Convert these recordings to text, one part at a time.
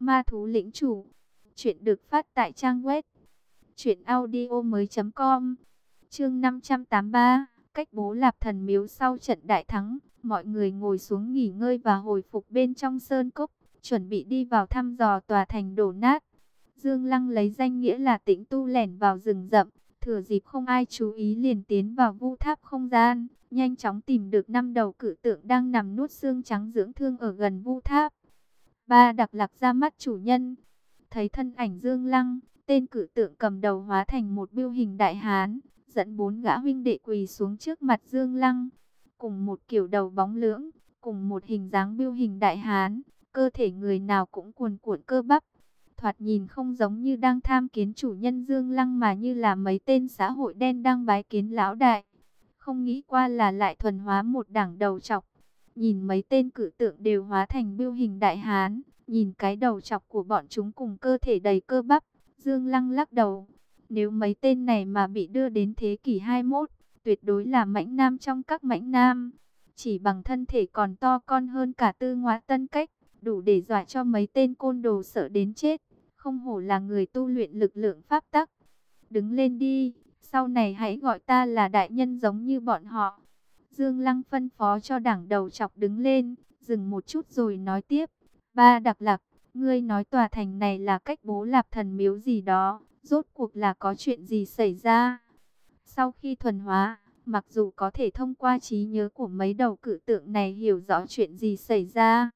Ma thú lĩnh chủ. Chuyện được phát tại trang web truyệnaudiomoi.com. Chương 583, cách bố Lạp Thần miếu sau trận đại thắng, mọi người ngồi xuống nghỉ ngơi và hồi phục bên trong sơn cốc, chuẩn bị đi vào thăm dò tòa thành đổ nát. Dương Lăng lấy danh nghĩa là Tĩnh Tu lẻn vào rừng rậm, thừa dịp không ai chú ý liền tiến vào vu tháp không gian, nhanh chóng tìm được năm đầu cự tượng đang nằm nuốt xương trắng dưỡng thương ở gần vu tháp. Ba đặc lạc ra mắt chủ nhân, thấy thân ảnh Dương Lăng, tên cự tượng cầm đầu hóa thành một biêu hình đại hán, dẫn bốn gã huynh đệ quỳ xuống trước mặt Dương Lăng, cùng một kiểu đầu bóng lưỡng, cùng một hình dáng biêu hình đại hán, cơ thể người nào cũng cuồn cuộn cơ bắp, thoạt nhìn không giống như đang tham kiến chủ nhân Dương Lăng mà như là mấy tên xã hội đen đang bái kiến lão đại. Không nghĩ qua là lại thuần hóa một đảng đầu chọc. Nhìn mấy tên cử tượng đều hóa thành biêu hình đại hán, nhìn cái đầu chọc của bọn chúng cùng cơ thể đầy cơ bắp, Dương Lăng lắc đầu. Nếu mấy tên này mà bị đưa đến thế kỷ 21, tuyệt đối là mãnh nam trong các mãnh nam. Chỉ bằng thân thể còn to con hơn cả tư ngoá tân cách, đủ để dọa cho mấy tên côn đồ sợ đến chết không hổ là người tu luyện lực lượng pháp tắc. Đứng lên đi, sau này hãy gọi ta là đại nhân giống như bọn họ. Dương Lăng phân phó cho đảng đầu chọc đứng lên, dừng một chút rồi nói tiếp. Ba đặc lạc, ngươi nói tòa thành này là cách bố lạp thần miếu gì đó, rốt cuộc là có chuyện gì xảy ra. Sau khi thuần hóa, mặc dù có thể thông qua trí nhớ của mấy đầu cử tượng này hiểu rõ chuyện gì xảy ra,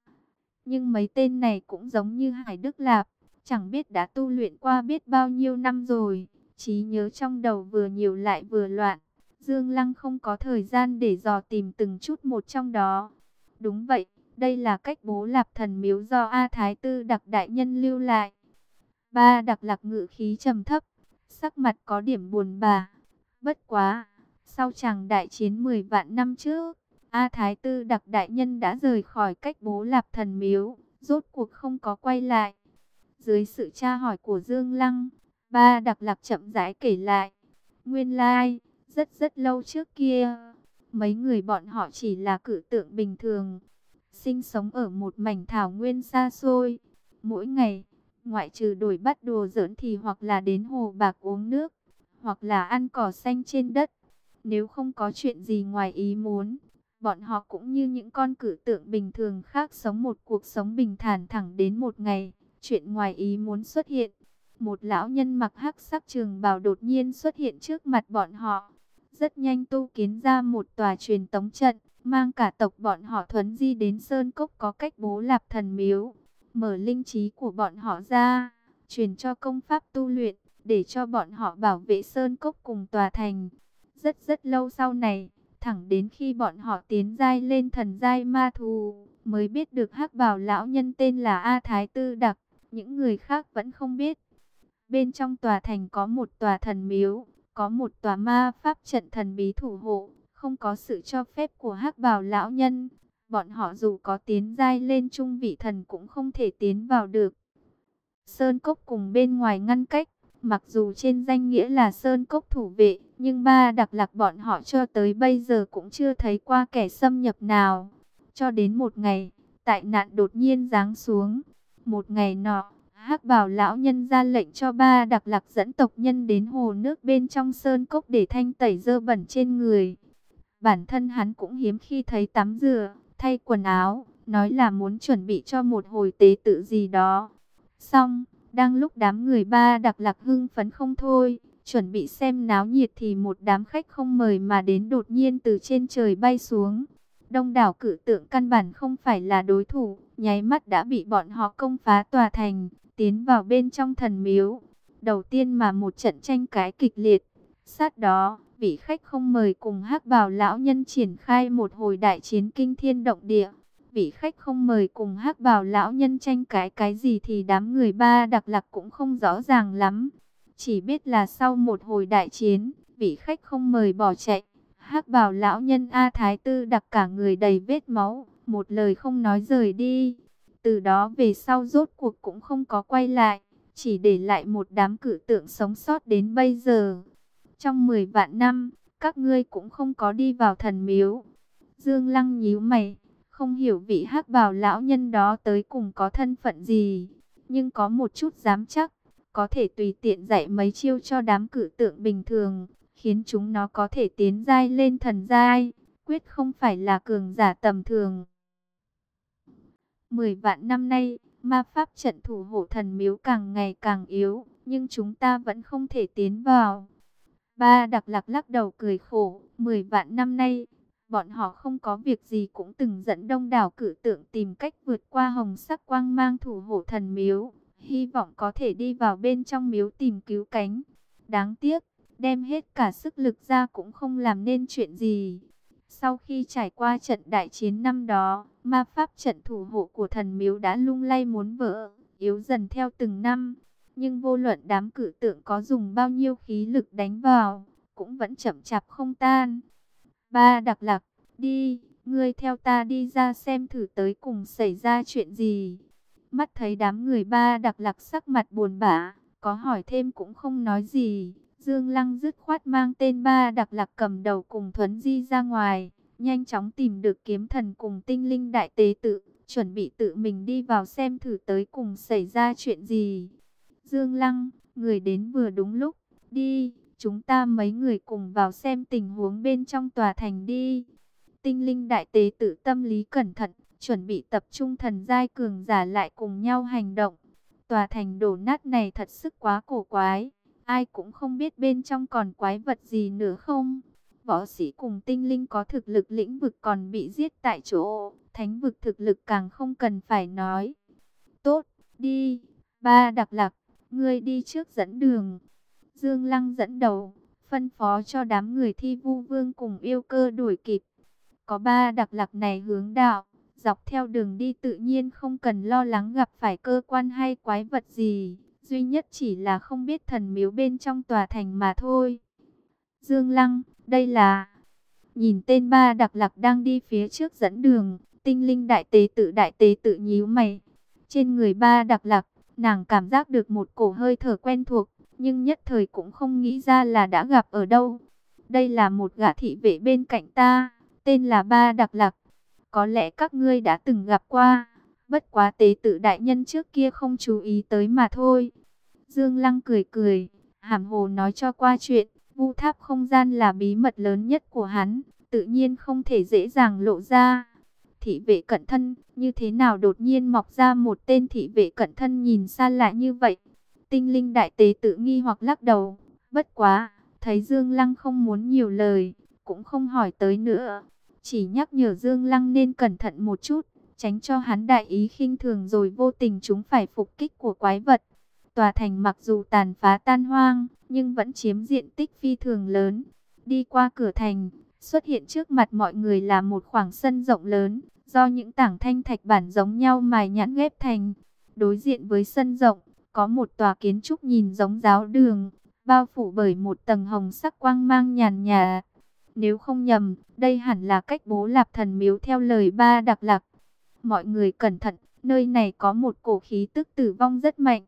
nhưng mấy tên này cũng giống như Hải Đức Lạp, Chẳng biết đã tu luyện qua biết bao nhiêu năm rồi, trí nhớ trong đầu vừa nhiều lại vừa loạn. Dương Lăng không có thời gian để dò tìm từng chút một trong đó. Đúng vậy, đây là cách bố lạp thần miếu do A Thái Tư đặc đại nhân lưu lại. Ba đặc lạc ngự khí trầm thấp, sắc mặt có điểm buồn bà. Bất quá, sau chàng đại chiến 10 vạn năm trước, A Thái Tư đặc đại nhân đã rời khỏi cách bố lạp thần miếu, rốt cuộc không có quay lại. Dưới sự tra hỏi của Dương Lăng, ba đặc lạc chậm rãi kể lại. Nguyên lai, rất rất lâu trước kia, mấy người bọn họ chỉ là cử tượng bình thường. Sinh sống ở một mảnh thảo nguyên xa xôi. Mỗi ngày, ngoại trừ đổi bắt đồ giỡn thì hoặc là đến hồ bạc uống nước, hoặc là ăn cỏ xanh trên đất. Nếu không có chuyện gì ngoài ý muốn, bọn họ cũng như những con cử tượng bình thường khác sống một cuộc sống bình thản thẳng đến một ngày chuyện ngoài ý muốn xuất hiện. Một lão nhân mặc hắc sắc trường bào đột nhiên xuất hiện trước mặt bọn họ. Rất nhanh tu kiến ra một tòa truyền tống trận, mang cả tộc bọn họ thuấn di đến Sơn Cốc có cách bố lạp thần miếu. Mở linh trí của bọn họ ra, truyền cho công pháp tu luyện, để cho bọn họ bảo vệ Sơn Cốc cùng tòa thành. Rất rất lâu sau này, thẳng đến khi bọn họ tiến giai lên thần giai ma thù, mới biết được hắc bảo lão nhân tên là A Thái Tư Đặc những người khác vẫn không biết. Bên trong tòa thành có một tòa thần miếu, có một tòa ma pháp trận thần bí thủ hộ, không có sự cho phép của hắc bào lão nhân. Bọn họ dù có tiến giai lên trung vị thần cũng không thể tiến vào được. Sơn Cốc cùng bên ngoài ngăn cách, mặc dù trên danh nghĩa là Sơn Cốc thủ vệ, nhưng ba đặc lạc bọn họ cho tới bây giờ cũng chưa thấy qua kẻ xâm nhập nào. Cho đến một ngày, tại nạn đột nhiên giáng xuống, một ngày nọ, hắc bảo lão nhân ra lệnh cho ba đặc lạc dẫn tộc nhân đến hồ nước bên trong sơn cốc để thanh tẩy dơ bẩn trên người. Bản thân hắn cũng hiếm khi thấy tắm rửa, thay quần áo, nói là muốn chuẩn bị cho một hồi tế tự gì đó. Xong, đang lúc đám người ba đặc lạc hưng phấn không thôi, chuẩn bị xem náo nhiệt thì một đám khách không mời mà đến đột nhiên từ trên trời bay xuống. Đông đảo cử tượng căn bản không phải là đối thủ, nháy mắt đã bị bọn họ công phá tòa thành, tiến vào bên trong thần miếu. Đầu tiên mà một trận tranh cái kịch liệt. Sát đó, vị khách không mời cùng hắc bào lão nhân triển khai một hồi đại chiến kinh thiên động địa. Vị khách không mời cùng hắc bào lão nhân tranh cái cái gì thì đám người ba đặc lạc cũng không rõ ràng lắm. Chỉ biết là sau một hồi đại chiến, vị khách không mời bỏ chạy hắc bảo lão nhân A Thái Tư đặc cả người đầy vết máu, một lời không nói rời đi. Từ đó về sau rốt cuộc cũng không có quay lại, chỉ để lại một đám cử tượng sống sót đến bây giờ. Trong 10 vạn năm, các ngươi cũng không có đi vào thần miếu. Dương Lăng nhíu mày, không hiểu vị hắc bảo lão nhân đó tới cùng có thân phận gì. nhưng có một chút dám chắc, có thể tùy tiện dạy mấy chiêu cho đám cử tượng bình thường, khiến chúng nó có thể tiến giai lên thần giai, quyết không phải là cường giả tầm thường. Mười vạn năm nay, ma pháp trận thủ hộ thần miếu càng ngày càng yếu, nhưng chúng ta vẫn không thể tiến vào. Ba đặc lạc lắc đầu cười khổ, mười vạn năm nay, bọn họ không có việc gì cũng từng dẫn đông đảo cử tượng tìm cách vượt qua hồng sắc quang mang thủ hộ thần miếu, hy vọng có thể đi vào bên trong miếu tìm cứu cánh. Đáng tiếc, đem hết cả sức lực ra cũng không làm nên chuyện gì. Sau khi trải qua trận đại chiến năm đó, ma pháp trận thủ hộ của thần miếu đã lung lay muốn vỡ, yếu dần theo từng năm. Nhưng vô luận đám cử tượng có dùng bao nhiêu khí lực đánh vào, cũng vẫn chậm chạp không tan. Ba đặc lạc, đi, ngươi theo ta đi ra xem thử tới cùng xảy ra chuyện gì. Mắt thấy đám người ba đặc lạc sắc mặt buồn bã, có hỏi thêm cũng không nói gì. Dương Lăng dứt khoát mang tên ba đặc lạc cầm đầu cùng Thuấn Di ra ngoài, nhanh chóng tìm được kiếm thần cùng tinh linh đại tế tự, chuẩn bị tự mình đi vào xem thử tới cùng xảy ra chuyện gì. Dương Lăng, người đến vừa đúng lúc, đi, chúng ta mấy người cùng vào xem tình huống bên trong tòa thành đi. Tinh linh đại tế tự tâm lý cẩn thận, chuẩn bị tập trung thần giai cường giả lại cùng nhau hành động. Tòa thành đổ nát này thật sức quá cổ quái, ai cũng không biết bên trong còn quái vật gì nữa không. Võ sĩ cùng tinh linh có thực lực lĩnh vực còn bị giết tại chỗ, thánh vực thực lực càng không cần phải nói. Tốt, đi, ba đặc lạc, ngươi đi trước dẫn đường. Dương Lăng dẫn đầu, phân phó cho đám người thi vu vương cùng yêu cơ đuổi kịp. Có ba đặc lạc này hướng đạo, dọc theo đường đi tự nhiên không cần lo lắng gặp phải cơ quan hay quái vật gì. Duy nhất chỉ là không biết thần miếu bên trong tòa thành mà thôi. Dương Lăng, đây là... Nhìn tên ba đặc lạc đang đi phía trước dẫn đường, tinh linh đại tế tự đại tế tự nhíu mày. Trên người ba đặc lạc, nàng cảm giác được một cổ hơi thở quen thuộc, nhưng nhất thời cũng không nghĩ ra là đã gặp ở đâu. Đây là một gã thị vệ bên cạnh ta, tên là ba đặc lạc. Có lẽ các ngươi đã từng gặp qua, bất quá tế tự đại nhân trước kia không chú ý tới mà thôi. Dương Lăng cười cười, hàm hồ nói cho qua chuyện, vu tháp không gian là bí mật lớn nhất của hắn, tự nhiên không thể dễ dàng lộ ra. Thị vệ cận thân, như thế nào đột nhiên mọc ra một tên thị vệ cận thân nhìn xa lạ như vậy? Tinh linh đại tế tự nghi hoặc lắc đầu, bất quá, thấy Dương Lăng không muốn nhiều lời, cũng không hỏi tới nữa. Chỉ nhắc nhở Dương Lăng nên cẩn thận một chút, tránh cho hắn đại ý khinh thường rồi vô tình chúng phải phục kích của quái vật. Tòa thành mặc dù tàn phá tan hoang, nhưng vẫn chiếm diện tích phi thường lớn. Đi qua cửa thành, xuất hiện trước mặt mọi người là một khoảng sân rộng lớn, do những tảng thanh thạch bản giống nhau mài nhãn ghép thành. Đối diện với sân rộng, có một tòa kiến trúc nhìn giống giáo đường, bao phủ bởi một tầng hồng sắc quang mang nhàn nhà. Nếu không nhầm, đây hẳn là cách bố lạp thần miếu theo lời ba đặc lạc. Mọi người cẩn thận, nơi này có một cổ khí tức tử vong rất mạnh.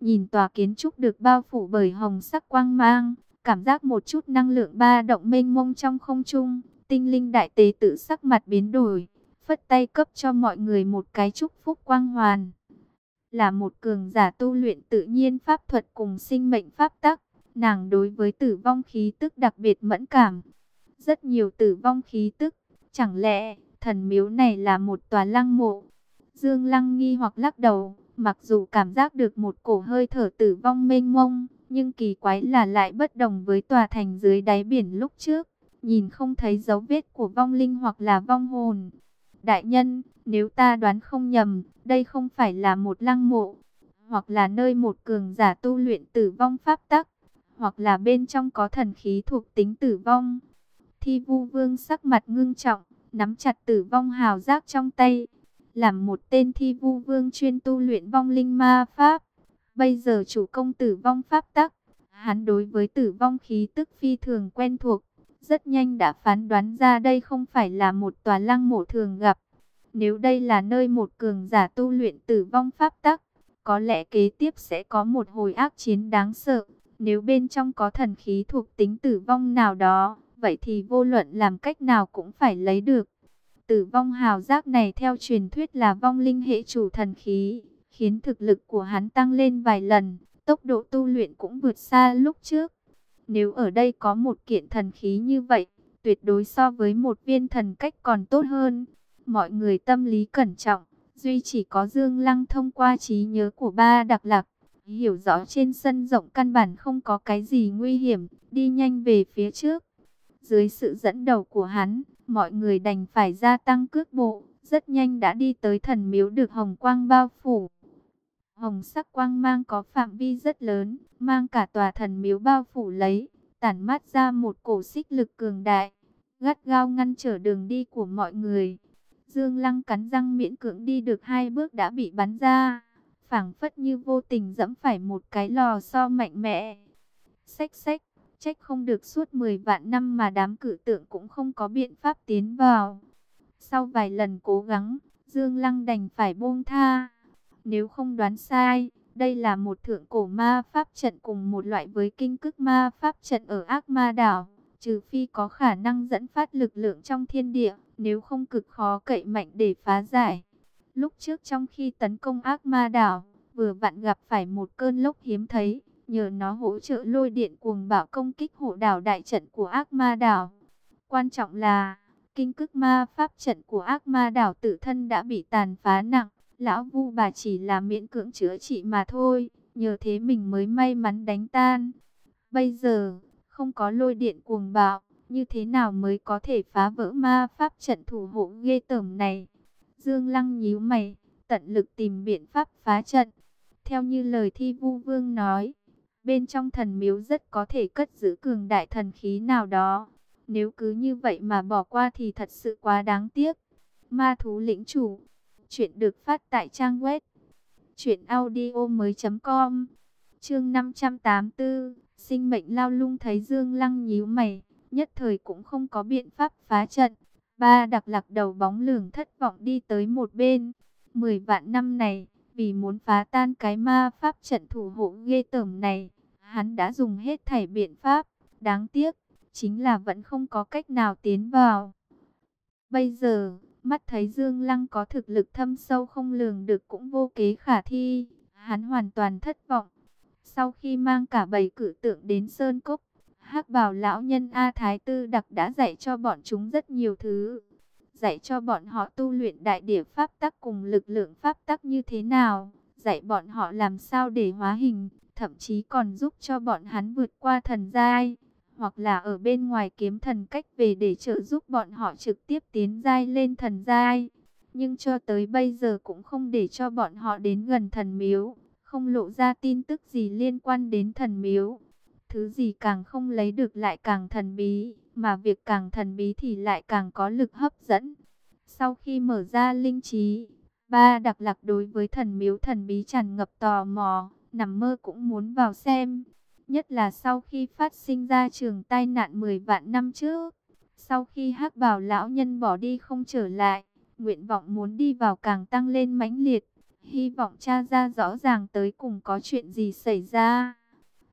Nhìn tòa kiến trúc được bao phủ bởi hồng sắc quang mang, cảm giác một chút năng lượng ba động mênh mông trong không trung. Tinh linh đại tế tự sắc mặt biến đổi, phất tay cấp cho mọi người một cái chúc phúc quang hoàn. Là một cường giả tu luyện tự nhiên pháp thuật cùng sinh mệnh pháp tắc, nàng đối với tử vong khí tức đặc biệt mẫn cảm. Rất nhiều tử vong khí tức, chẳng lẽ thần miếu này là một tòa lăng mộ? Dương Lăng nghi hoặc lắc đầu, mặc dù cảm giác được một cổ hơi thở tử vong mênh mông, nhưng kỳ quái là lại bất đồng với tòa thành dưới đáy biển lúc trước, nhìn không thấy dấu vết của vong linh hoặc là vong hồn. Đại nhân, nếu ta đoán không nhầm, đây không phải là một lăng mộ, hoặc là nơi một cường giả tu luyện tử vong pháp tắc, hoặc là bên trong có thần khí thuộc tính tử vong. Thi vu vương sắc mặt ngưng trọng, nắm chặt tử vong hào giác trong tay, làm một tên thi vu vương chuyên tu luyện vong linh ma pháp. Bây giờ chủ công tử vong pháp tắc, hắn đối với tử vong khí tức phi thường quen thuộc, rất nhanh đã phán đoán ra đây không phải là một tòa lăng mộ thường gặp. Nếu đây là nơi một cường giả tu luyện tử vong pháp tắc, có lẽ kế tiếp sẽ có một hồi ác chiến đáng sợ. Nếu bên trong có thần khí thuộc tính tử vong nào đó, vậy thì vô luận làm cách nào cũng phải lấy được. Tử vong hào giác này theo truyền thuyết là vong linh hệ chủ thần khí, khiến thực lực của hắn tăng lên vài lần, tốc độ tu luyện cũng vượt xa lúc trước. Nếu ở đây có một kiện thần khí như vậy, tuyệt đối so với một viên thần cách còn tốt hơn. Mọi người tâm lý cẩn trọng, duy chỉ có Dương Lăng thông qua trí nhớ của ba đặc lạc, hiểu rõ trên sân rộng căn bản không có cái gì nguy hiểm, đi nhanh về phía trước. Dưới sự dẫn đầu của hắn, mọi người đành phải gia tăng cước bộ, rất nhanh đã đi tới thần miếu được hồng quang bao phủ. Hồng sắc quang mang có phạm vi rất lớn, mang cả tòa thần miếu bao phủ lấy, tản mát ra một cổ xích lực cường đại, gắt gao ngăn trở đường đi của mọi người. Dương Lăng cắn răng miễn cưỡng đi được hai bước đã bị bắn ra, phảng phất như vô tình dẫm phải một cái lò xo mạnh mẽ. Xách xách, trách không được suốt 10 vạn năm mà đám cử tượng cũng không có biện pháp tiến vào. Sau vài lần cố gắng, Dương Lăng đành phải buông tha. Nếu không đoán sai, đây là một thượng cổ ma pháp trận cùng một loại với kinh cức ma pháp trận ở ác ma đảo. Trừ phi có khả năng dẫn phát lực lượng trong thiên địa, nếu không cực khó cậy mạnh để phá giải. Lúc trước trong khi tấn công ác ma đảo, vừa vặn gặp phải một cơn lốc hiếm thấy, nhờ nó hỗ trợ lôi điện cuồng bạo công kích hộ đảo đại trận của ác ma đảo. Quan trọng là, kinh cức ma pháp trận của ác ma đảo tự thân đã bị tàn phá nặng, lão vu bà chỉ là miễn cưỡng chữa trị mà thôi, nhờ thế mình mới may mắn đánh tan. Bây giờ, không có lôi điện cuồng bạo, như thế nào mới có thể phá vỡ ma pháp trận thủ hộ ghê tởm này? Dương Lăng nhíu mày, tận lực tìm biện pháp phá trận. Theo như lời thi vu vương nói, bên trong thần miếu rất có thể cất giữ cường đại thần khí nào đó. Nếu cứ như vậy mà bỏ qua thì thật sự quá đáng tiếc. Ma thú lĩnh chủ, chuyện được phát tại trang web truyện audio mới.com Chương 584, sinh mệnh lao lung thấy Dương Lăng nhíu mày, nhất thời cũng không có biện pháp phá trận. Ba đặc lạc đầu bóng lường thất vọng đi tới một bên. Mười vạn năm này, vì muốn phá tan cái ma pháp trận thủ hộ ghê tởm này, hắn đã dùng hết thảy biện pháp. Đáng tiếc, chính là vẫn không có cách nào tiến vào. Bây giờ, mắt thấy Dương Lăng có thực lực thâm sâu không lường được cũng vô kế khả thi. Hắn hoàn toàn thất vọng. Sau khi mang cả bầy cử tượng đến Sơn Cốc, hắc bảo lão nhân A Thái Tư Đặc đã dạy cho bọn chúng rất nhiều thứ. Dạy cho bọn họ tu luyện đại địa pháp tắc cùng lực lượng pháp tắc như thế nào. Dạy bọn họ làm sao để hóa hình, thậm chí còn giúp cho bọn hắn vượt qua thần giai. Hoặc là ở bên ngoài kiếm thần cách về để trợ giúp bọn họ trực tiếp tiến giai lên thần giai. Nhưng cho tới bây giờ cũng không để cho bọn họ đến gần thần miếu, không lộ ra tin tức gì liên quan đến thần miếu. Thứ gì càng không lấy được lại càng thần bí, mà việc càng thần bí thì lại càng có lực hấp dẫn. Sau khi mở ra linh trí, ba đặc lạc đối với thần miếu thần bí tràn ngập tò mò, nằm mơ cũng muốn vào xem. Nhất là sau khi phát sinh ra trường tai nạn 10 vạn năm trước, sau khi hắc bảo lão nhân bỏ đi không trở lại, nguyện vọng muốn đi vào càng tăng lên mãnh liệt, hy vọng tra ra rõ ràng tới cùng có chuyện gì xảy ra.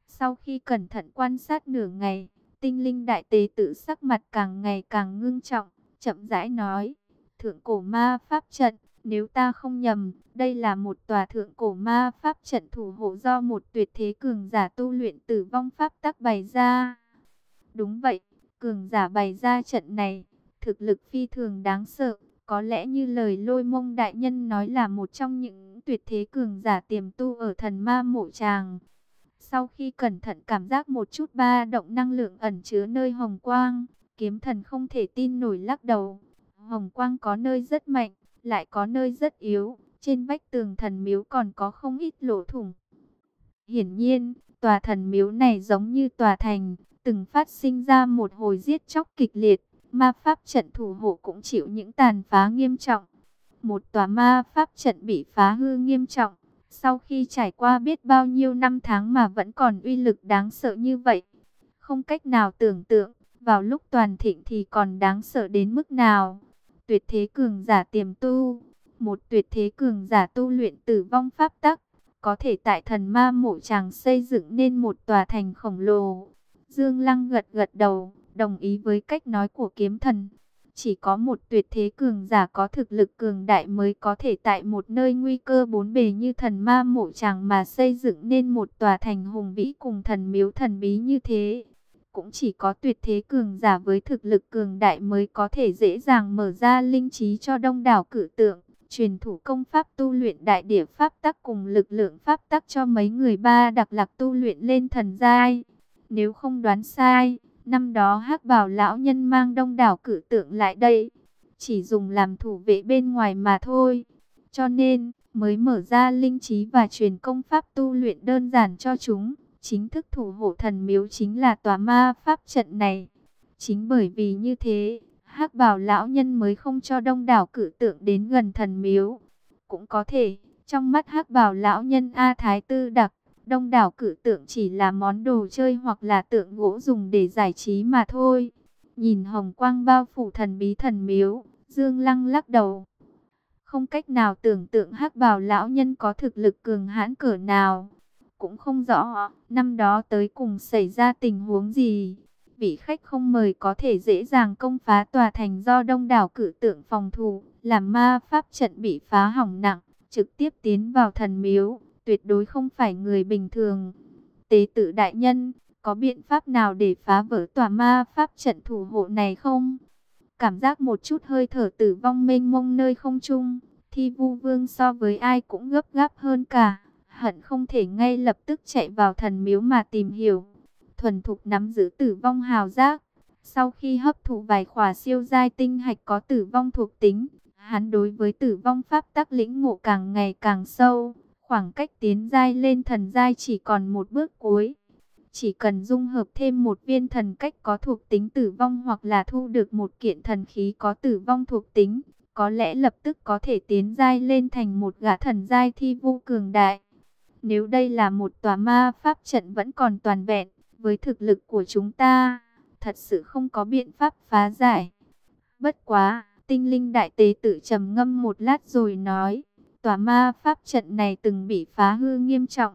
Sau khi cẩn thận quan sát nửa ngày, tinh linh đại tế tự sắc mặt càng ngày càng ngưng trọng, chậm rãi nói, thượng cổ ma pháp trận, nếu ta không nhầm, đây là một tòa thượng cổ ma pháp trận thủ hộ do một tuyệt thế cường giả tu luyện tử vong pháp tắc bày ra. Đúng vậy, cường giả bày ra trận này, thực lực phi thường đáng sợ, có lẽ như lời lôi mông đại nhân nói là một trong những tuyệt thế cường giả tiềm tu ở thần ma mộ tràng. Sau khi cẩn thận cảm giác một chút ba động năng lượng ẩn chứa nơi hồng quang, kiếm thần không thể tin nổi lắc đầu. Hồng quang có nơi rất mạnh, lại có nơi rất yếu, trên vách tường thần miếu còn có không ít lỗ thủng. Hiển nhiên, tòa thần miếu này giống như tòa thành, từng phát sinh ra một hồi giết chóc kịch liệt, ma pháp trận thủ hộ cũng chịu những tàn phá nghiêm trọng. Một tòa ma pháp trận bị phá hư nghiêm trọng, sau khi trải qua biết bao nhiêu năm tháng mà vẫn còn uy lực đáng sợ như vậy. Không cách nào tưởng tượng, vào lúc toàn thịnh thì còn đáng sợ đến mức nào. Tuyệt thế cường giả tiềm tu, một tuyệt thế cường giả tu luyện tử vong pháp tắc, có thể tại thần ma mộ chàng xây dựng nên một tòa thành khổng lồ. Dương Lăng gật gật đầu, đồng ý với cách nói của kiếm thần. Chỉ có một tuyệt thế cường giả có thực lực cường đại mới có thể tại một nơi nguy cơ bốn bề như thần ma mộ tràng mà xây dựng nên một tòa thành hùng vĩ cùng thần miếu thần bí như thế. Cũng chỉ có tuyệt thế cường giả với thực lực cường đại mới có thể dễ dàng mở ra linh trí cho đông đảo cử tượng, truyền thủ công pháp tu luyện đại địa pháp tắc cùng lực lượng pháp tắc cho mấy người ba đặc lạc tu luyện lên thần giai. Nếu không đoán sai, năm đó hắc bảo lão nhân mang đông đảo cử tượng lại đây, chỉ dùng làm thủ vệ bên ngoài mà thôi. Cho nên, mới mở ra linh trí và truyền công pháp tu luyện đơn giản cho chúng. Chính thức thủ hộ thần miếu chính là tòa ma pháp trận này. Chính bởi vì như thế, hắc bảo lão nhân mới không cho đông đảo cử tượng đến gần thần miếu. Cũng có thể, trong mắt hắc bảo lão nhân A Thái Tư Đặc, đông đảo cử tượng chỉ là món đồ chơi hoặc là tượng gỗ dùng để giải trí mà thôi. Nhìn hồng quang bao phủ thần bí thần miếu, Dương Lăng lắc đầu. Không cách nào tưởng tượng hắc bào lão nhân có thực lực cường hãn cỡ nào. Cũng không rõ năm đó tới cùng xảy ra tình huống gì. Vị khách không mời có thể dễ dàng công phá tòa thành do đông đảo cử tượng phòng thủ, làm ma pháp trận bị phá hỏng nặng, trực tiếp tiến vào thần miếu tuyệt đối không phải người bình thường. Tế tự đại nhân, có biện pháp nào để phá vỡ tòa ma pháp trận thủ hộ này không? Cảm giác một chút hơi thở tử vong mênh mông nơi không trung, thi vu vương so với ai cũng gấp gáp hơn cả, hận không thể ngay lập tức chạy vào thần miếu mà tìm hiểu. Thuần thục nắm giữ tử vong hào giác, sau khi hấp thụ vài khỏa siêu giai tinh hạch có tử vong thuộc tính, hắn đối với tử vong pháp tắc lĩnh ngộ càng ngày càng sâu, Khoảng cách tiến giai lên thần giai chỉ còn một bước cuối. Chỉ cần dung hợp thêm một viên thần cách có thuộc tính tử vong hoặc là thu được một kiện thần khí có tử vong thuộc tính, có lẽ lập tức có thể tiến giai lên thành một gã thần giai thi vu cường đại. Nếu đây là một tòa ma pháp trận vẫn còn toàn vẹn, với thực lực của chúng ta, thật sự không có biện pháp phá giải. Bất quá, tinh linh đại tế tử trầm ngâm một lát rồi nói, Tòa ma pháp trận này từng bị phá hư nghiêm trọng.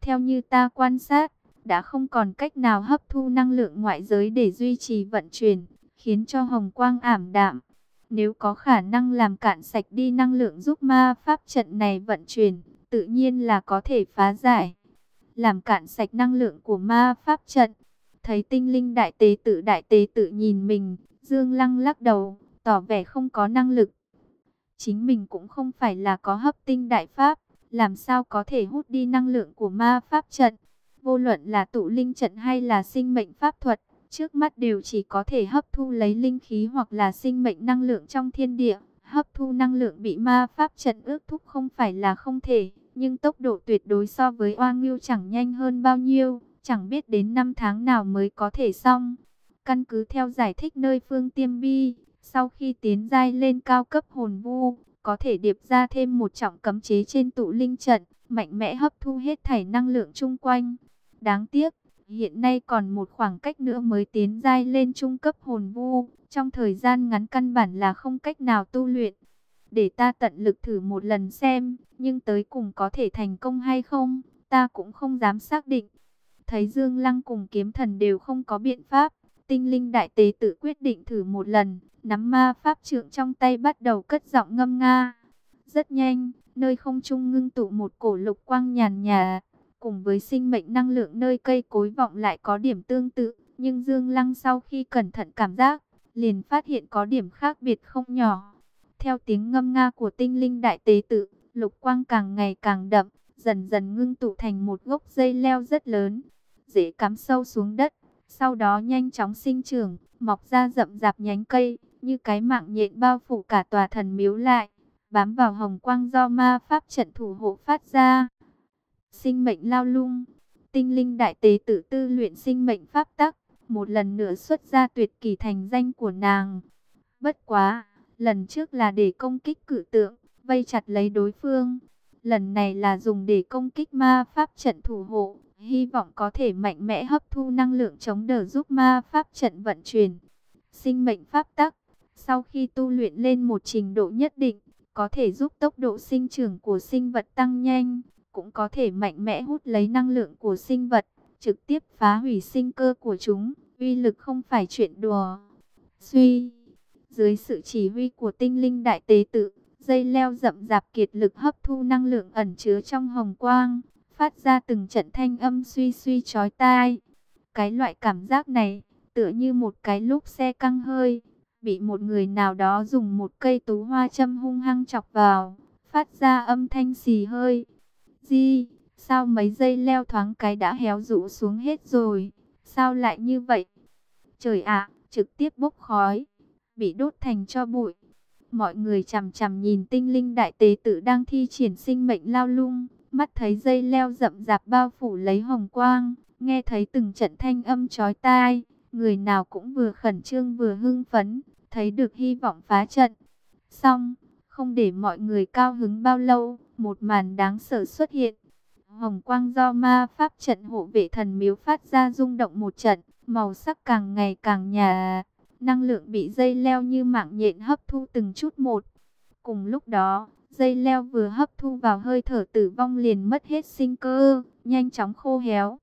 Theo như ta quan sát, đã không còn cách nào hấp thu năng lượng ngoại giới để duy trì vận chuyển, khiến cho hồng quang ảm đạm. Nếu có khả năng làm cạn sạch đi năng lượng giúp ma pháp trận này vận chuyển, tự nhiên là có thể phá giải. Làm cạn sạch năng lượng của ma pháp trận. Thấy tinh linh đại tế tự đại tế tự nhìn mình, Dương Lăng lắc đầu, tỏ vẻ không có năng lực. Chính mình cũng không phải là có hấp tinh đại pháp, làm sao có thể hút đi năng lượng của ma pháp trận. Vô luận là tụ linh trận hay là sinh mệnh pháp thuật, trước mắt đều chỉ có thể hấp thu lấy linh khí hoặc là sinh mệnh năng lượng trong thiên địa. Hấp thu năng lượng bị ma pháp trận ước thúc không phải là không thể, nhưng tốc độ tuyệt đối so với oa ngưu chẳng nhanh hơn bao nhiêu, chẳng biết đến năm tháng nào mới có thể xong. Căn cứ theo giải thích nơi phương tiêm bi, sau khi tiến giai lên cao cấp hồn vu, có thể điệp ra thêm một trọng cấm chế trên tụ linh trận, mạnh mẽ hấp thu hết thảy năng lượng chung quanh. Đáng tiếc, hiện nay còn một khoảng cách nữa mới tiến giai lên trung cấp hồn vu, trong thời gian ngắn căn bản là không cách nào tu luyện. Để ta tận lực thử một lần xem, nhưng tới cùng có thể thành công hay không, ta cũng không dám xác định. Thấy Dương Lăng cùng kiếm thần đều không có biện pháp, tinh linh đại tế tự quyết định thử một lần, nắm ma pháp trượng trong tay bắt đầu cất giọng ngâm nga. Rất nhanh, nơi không trung ngưng tụ một cổ lục quang nhàn nhà, cùng với sinh mệnh năng lượng nơi cây cối vọng lại có điểm tương tự, nhưng Dương Lăng sau khi cẩn thận cảm giác, liền phát hiện có điểm khác biệt không nhỏ. Theo tiếng ngâm nga của tinh linh đại tế tự, lục quang càng ngày càng đậm, dần dần ngưng tụ thành một gốc dây leo rất lớn, dễ cắm sâu xuống đất, sau đó nhanh chóng sinh trưởng, mọc ra rậm rạp nhánh cây, như cái mạng nhện bao phủ cả tòa thần miếu lại, bám vào hồng quang do ma pháp trận thủ hộ phát ra. Sinh mệnh lao lung, tinh linh đại tế tử tư luyện sinh mệnh pháp tắc, một lần nữa xuất ra tuyệt kỳ thành danh của nàng. Bất quá, lần trước là để công kích cử tượng, vây chặt lấy đối phương. Lần này là dùng để công kích ma pháp trận thủ hộ, hy vọng có thể mạnh mẽ hấp thu năng lượng chống đỡ giúp ma pháp trận vận chuyển. Sinh mệnh pháp tắc, sau khi tu luyện lên một trình độ nhất định, có thể giúp tốc độ sinh trưởng của sinh vật tăng nhanh, cũng có thể mạnh mẽ hút lấy năng lượng của sinh vật, trực tiếp phá hủy sinh cơ của chúng, uy lực không phải chuyện đùa. Suy, Dưới sự chỉ huy của tinh linh đại tế tự, dây leo rậm rạp kiệt lực hấp thu năng lượng ẩn chứa trong hồng quang, phát ra từng trận thanh âm suy suy chói tai. Cái loại cảm giác này, tựa như một cái lúc xe căng hơi, bị một người nào đó dùng một cây tú hoa châm hung hăng chọc vào, phát ra âm thanh xì hơi. Di, sao mấy giây leo thoáng cái đã héo rũ xuống hết rồi, sao lại như vậy? Trời ạ, trực tiếp bốc khói, bị đốt thành cho bụi. Mọi người chằm chằm nhìn tinh linh đại tế tử đang thi triển sinh mệnh lao lung, mắt thấy dây leo rậm rạp bao phủ lấy hồng quang, nghe thấy từng trận thanh âm chói tai, người nào cũng vừa khẩn trương vừa hưng phấn, thấy được hy vọng phá trận. Xong, không để mọi người cao hứng bao lâu, một màn đáng sợ xuất hiện. Hồng quang do ma pháp trận hộ vệ thần miếu phát ra rung động một trận, màu sắc càng ngày càng nhà. Năng lượng bị dây leo như mạng nhện hấp thu từng chút một. Cùng lúc đó, dây leo vừa hấp thu vào hơi thở tử vong liền mất hết sinh cơ, nhanh chóng khô héo.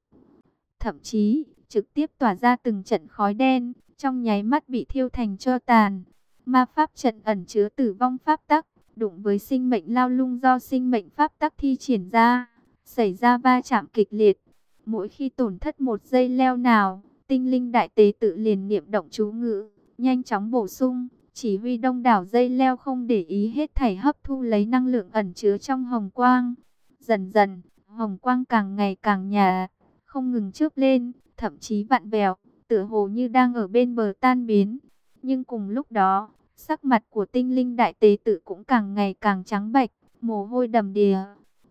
Thậm chí, trực tiếp tỏa ra từng trận khói đen, trong nháy mắt bị thiêu thành cho tàn. Ma pháp trận ẩn chứa tử vong pháp tắc, đụng với sinh mệnh lao lung do sinh mệnh pháp tắc thi triển ra, xảy ra va chạm kịch liệt. Mỗi khi tổn thất một dây leo nào, tinh linh đại tế tự liền niệm động chú ngữ, nhanh chóng bổ sung, chỉ huy đông đảo dây leo không để ý hết thảy hấp thu lấy năng lượng ẩn chứa trong hồng quang. Dần dần, hồng quang càng ngày càng nhà, không ngừng chớp lên, thậm chí vặn vẹo, tựa hồ như đang ở bên bờ tan biến. Nhưng cùng lúc đó, sắc mặt của tinh linh đại tế tử cũng càng ngày càng trắng bạch, mồ hôi đầm đìa.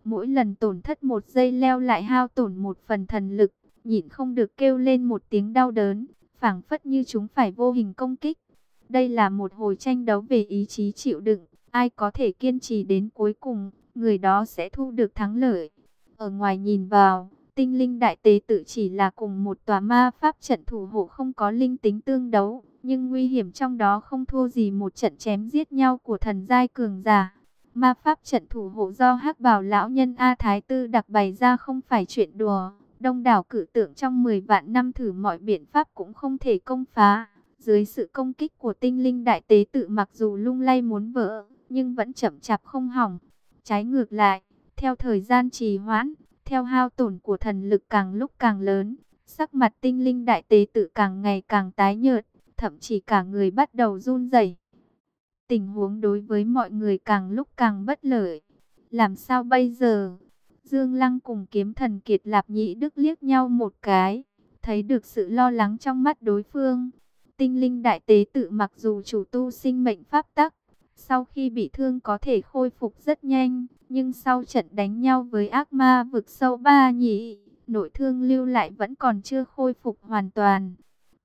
Mỗi lần tổn thất một dây leo lại hao tổn một phần thần lực, nhịn không được kêu lên một tiếng đau đớn, phảng phất như chúng phải vô hình công kích. Đây là một hồi tranh đấu về ý chí chịu đựng, ai có thể kiên trì đến cuối cùng, người đó sẽ thu được thắng lợi. Ở ngoài nhìn vào, tinh linh đại tế tự chỉ là cùng một tòa ma pháp trận thủ hộ không có linh tính tương đấu, nhưng nguy hiểm trong đó không thua gì một trận chém giết nhau của thần giai cường giả. Ma pháp trận thủ hộ do hắc bảo lão nhân A Thái Tư đặc bày ra không phải chuyện đùa. Đông đảo cử tượng trong 10 vạn năm thử mọi biện pháp cũng không thể công phá. Dưới sự công kích của tinh linh đại tế tự mặc dù lung lay muốn vỡ, nhưng vẫn chậm chạp không hỏng. Trái ngược lại, theo thời gian trì hoãn, theo hao tổn của thần lực càng lúc càng lớn, sắc mặt tinh linh đại tế tự càng ngày càng tái nhợt, thậm chí cả người bắt đầu run rẩy. Tình huống đối với mọi người càng lúc càng bất lợi. Làm sao bây giờ? Dương Lăng cùng kiếm thần Kiệt Lạp Nhĩ Đức liếc nhau một cái, thấy được sự lo lắng trong mắt đối phương. Tinh linh đại tế tự mặc dù chủ tu sinh mệnh pháp tắc, sau khi bị thương có thể khôi phục rất nhanh, nhưng sau trận đánh nhau với ác ma vực sâu ba nhị, nội thương lưu lại vẫn còn chưa khôi phục hoàn toàn.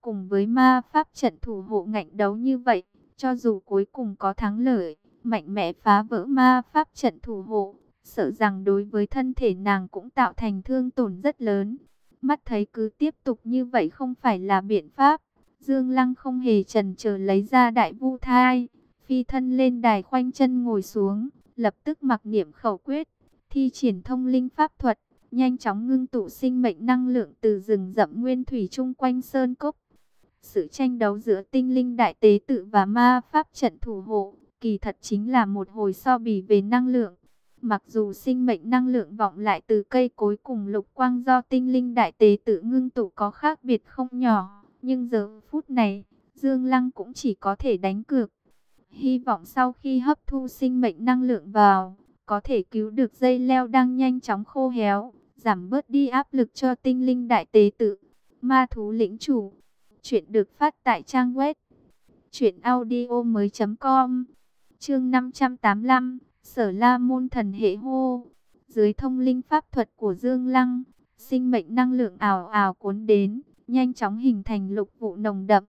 Cùng với ma pháp trận thủ hộ ngạnh đấu như vậy, cho dù cuối cùng có thắng lợi, mạnh mẽ phá vỡ ma pháp trận thủ hộ, sợ rằng đối với thân thể nàng cũng tạo thành thương tổn rất lớn. Mắt thấy cứ tiếp tục như vậy không phải là biện pháp. Dương Lăng không hề trần chờ lấy ra đại vu thai, phi thân lên đài khoanh chân ngồi xuống, lập tức mặc niệm khẩu quyết, thi triển thông linh pháp thuật, nhanh chóng ngưng tụ sinh mệnh năng lượng từ rừng rậm nguyên thủy chung quanh sơn cốc. Sự tranh đấu giữa tinh linh đại tế tự và ma pháp trận thủ hộ, kỳ thật chính là một hồi so bì về năng lượng. Mặc dù sinh mệnh năng lượng vọng lại từ cây cối cùng lục quang do tinh linh đại tế tự ngưng tụ có khác biệt không nhỏ, nhưng giờ phút này, Dương Lăng cũng chỉ có thể đánh cược. Hy vọng sau khi hấp thu sinh mệnh năng lượng vào, có thể cứu được dây leo đang nhanh chóng khô héo, giảm bớt đi áp lực cho tinh linh đại tế tự. Ma thú lĩnh chủ, chuyện được phát tại trang web mới.com Chương 585 Sở La môn thần hệ hô. Dưới thông linh pháp thuật của Dương Lăng, sinh mệnh năng lượng ảo ảo cuốn đến, nhanh chóng hình thành lục vụ nồng đậm.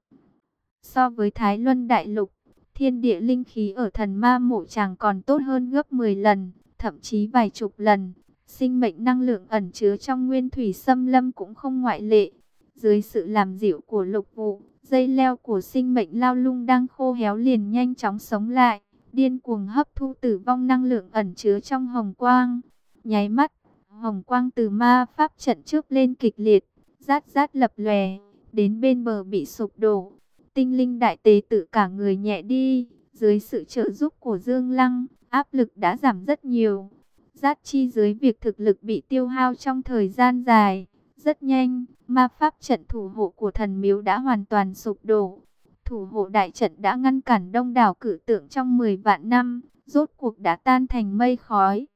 So với Thái Luân Đại Lục, thiên địa linh khí ở thần ma mộ chàng còn tốt hơn gấp 10 lần, thậm chí vài chục lần. Sinh mệnh năng lượng ẩn chứa trong nguyên thủy xâm lâm cũng không ngoại lệ. Dưới sự làm dịu của lục vụ, dây leo của sinh mệnh lao lung đang khô héo liền nhanh chóng sống lại điên cuồng hấp thu tử vong năng lượng ẩn chứa trong hồng quang. Nháy mắt, hồng quang từ ma pháp trận trước lên kịch liệt, rát rát lập lòe, đến bên bờ bị sụp đổ. Tinh linh đại tế tự cả người nhẹ đi, dưới sự trợ giúp của Dương Lăng, áp lực đã giảm rất nhiều. Giác chi dưới việc thực lực bị tiêu hao trong thời gian dài, rất nhanh, ma pháp trận thủ hộ của thần miếu đã hoàn toàn sụp đổ. Thủ hộ đại trận đã ngăn cản đông đảo cử tượng trong 10 vạn năm, rốt cuộc đã tan thành mây khói.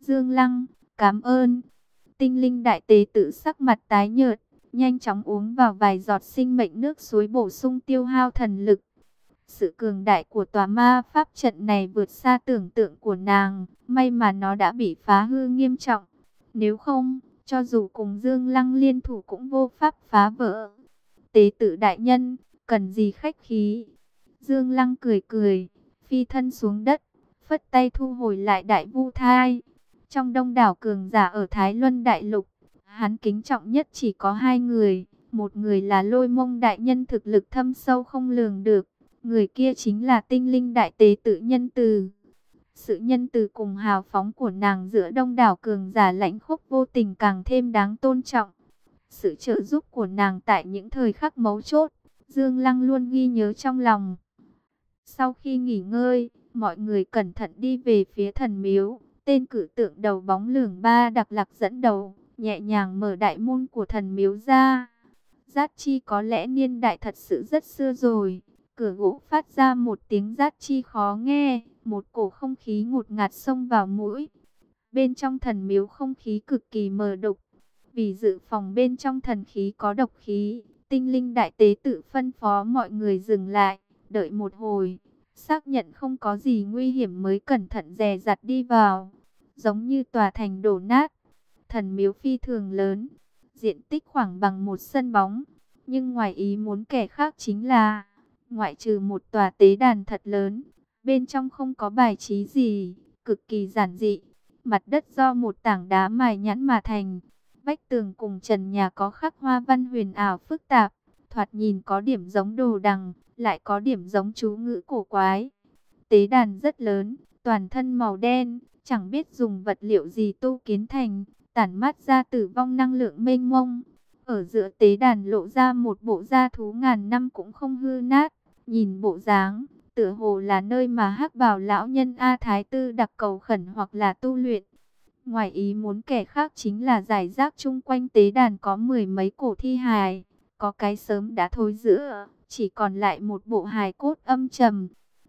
Dương Lăng, cảm ơn. Tinh linh đại tế tự sắc mặt tái nhợt, nhanh chóng uống vào vài giọt sinh mệnh nước suối bổ sung tiêu hao thần lực. Sự cường đại của tòa ma pháp trận này vượt xa tưởng tượng của nàng, may mà nó đã bị phá hư nghiêm trọng. Nếu không, cho dù cùng Dương Lăng liên thủ cũng vô pháp phá vỡ. Tế tự đại nhân, cần gì khách khí? Dương Lăng cười cười, phi thân xuống đất, phất tay thu hồi lại đại vu thai. Trong đông đảo cường giả ở Thái Luân Đại Lục, hắn kính trọng nhất chỉ có hai người. Một người là lôi mông đại nhân thực lực thâm sâu không lường được. Người kia chính là tinh linh đại tế tự nhân từ. Sự nhân từ cùng hào phóng của nàng giữa đông đảo cường giả lãnh khốc vô tình càng thêm đáng tôn trọng. Sự trợ giúp của nàng tại những thời khắc mấu chốt, Dương Lăng luôn ghi nhớ trong lòng. Sau khi nghỉ ngơi, mọi người cẩn thận đi về phía thần miếu. Tên cử tượng đầu bóng lường ba đặc lạc dẫn đầu, nhẹ nhàng mở đại môn của thần miếu ra. Giác chi có lẽ niên đại thật sự rất xưa rồi. Cửa gỗ phát ra một tiếng giác chi khó nghe, một cổ không khí ngột ngạt xông vào mũi. Bên trong thần miếu không khí cực kỳ mờ đục. Vì dự phòng bên trong thần khí có độc khí, tinh linh đại tế tự phân phó mọi người dừng lại, đợi một hồi, xác nhận không có gì nguy hiểm mới cẩn thận dè dặt đi vào. Giống như tòa thành đổ nát, thần miếu phi thường lớn, diện tích khoảng bằng một sân bóng. Nhưng ngoài ý muốn kẻ khác chính là, ngoại trừ một tòa tế đàn thật lớn, bên trong không có bài trí gì, cực kỳ giản dị. Mặt đất do một tảng đá mài nhẵn mà thành, vách tường cùng trần nhà có khắc hoa văn huyền ảo phức tạp, thoạt nhìn có điểm giống đồ đằng, lại có điểm giống chú ngữ cổ quái. Tế đàn rất lớn, toàn thân màu đen, chẳng biết dùng vật liệu gì tu kiến thành, tản mát ra tử vong năng lượng mênh mông. Ở giữa tế đàn lộ ra một bộ da thú ngàn năm cũng không hư nát, nhìn bộ dáng, tựa hồ là nơi mà hắc bảo lão nhân A Thái Tư đặc cầu khẩn hoặc là tu luyện. Ngoài ý muốn kẻ khác chính là giải rác chung quanh tế đàn có mười mấy cổ thi hài, có cái sớm đã thối giữa, chỉ còn lại một bộ hài cốt âm trầm,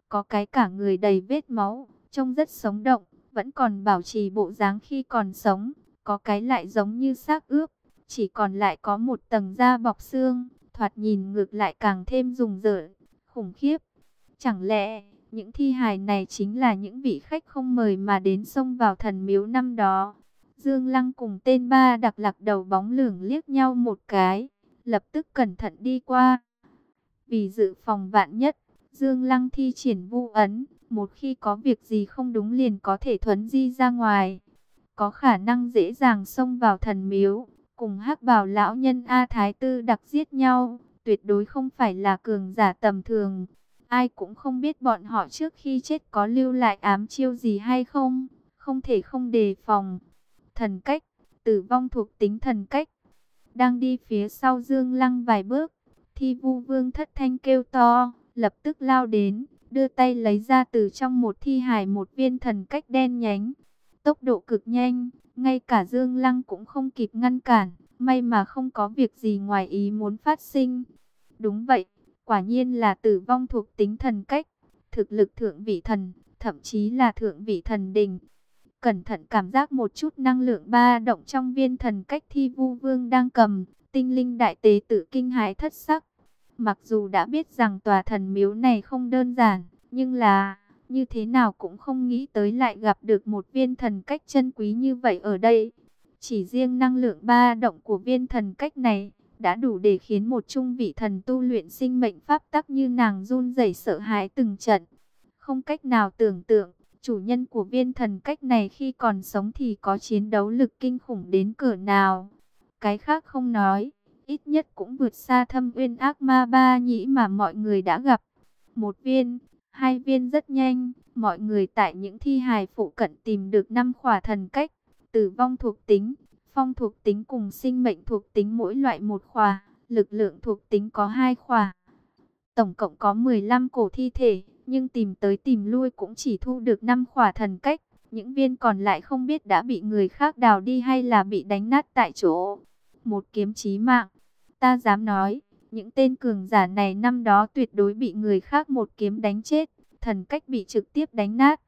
có cái cả người đầy vết máu, trông rất sống động, vẫn còn bảo trì bộ dáng khi còn sống, có cái lại giống như xác ướp, chỉ còn lại có một tầng da bọc xương, thoạt nhìn ngược lại càng thêm rùng rợn, khủng khiếp. Chẳng lẽ, những thi hài này chính là những vị khách không mời mà đến xông vào thần miếu năm đó? Dương Lăng cùng tên ba đặc lạc đầu bóng lửng liếc nhau một cái, lập tức cẩn thận đi qua. Vì dự phòng vạn nhất, Dương Lăng thi triển vu ấn, một khi có việc gì không đúng liền có thể thuấn di ra ngoài. Có khả năng dễ dàng xông vào thần miếu, cùng hắc bảo lão nhân A Thái Tư đặc giết nhau, tuyệt đối không phải là cường giả tầm thường. Ai cũng không biết bọn họ trước khi chết có lưu lại ám chiêu gì hay không, không thể không đề phòng. Thần cách, tử vong thuộc tính thần cách, đang đi phía sau Dương Lăng vài bước, thi vu vương thất thanh kêu to, lập tức lao đến, đưa tay lấy ra từ trong một thi hài một viên thần cách đen nhánh. Tốc độ cực nhanh, ngay cả Dương Lăng cũng không kịp ngăn cản, may mà không có việc gì ngoài ý muốn phát sinh. Đúng vậy, quả nhiên là tử vong thuộc tính thần cách, thực lực thượng vị thần, thậm chí là thượng vị thần đình. Cẩn thận cảm giác một chút năng lượng ba động trong viên thần cách thi vu vương đang cầm, tinh linh đại tế tự kinh hãi thất sắc. Mặc dù đã biết rằng tòa thần miếu này không đơn giản, nhưng là như thế nào cũng không nghĩ tới lại gặp được một viên thần cách chân quý như vậy ở đây. Chỉ riêng năng lượng ba động của viên thần cách này đã đủ để khiến một trung vị thần tu luyện sinh mệnh pháp tắc như nàng run rẩy sợ hãi từng trận. Không cách nào tưởng tượng, chủ nhân của viên thần cách này khi còn sống thì có chiến đấu lực kinh khủng đến cỡ nào. Cái khác không nói, ít nhất cũng vượt xa thâm uyên ác ma ba nhĩ mà mọi người đã gặp. Một viên, hai viên rất nhanh, mọi người tại những thi hài phụ cận tìm được năm khỏa thần cách, tử vong thuộc tính, phong thuộc tính cùng sinh mệnh thuộc tính mỗi loại một khỏa, lực lượng thuộc tính có hai khỏa. Tổng cộng có 15 cổ thi thể, nhưng tìm tới tìm lui cũng chỉ thu được 5 khỏa thần cách. Những viên còn lại không biết đã bị người khác đào đi hay là bị đánh nát tại chỗ. Một kiếm chí mạng, ta dám nói, những tên cường giả này năm đó tuyệt đối bị người khác một kiếm đánh chết, thần cách bị trực tiếp đánh nát.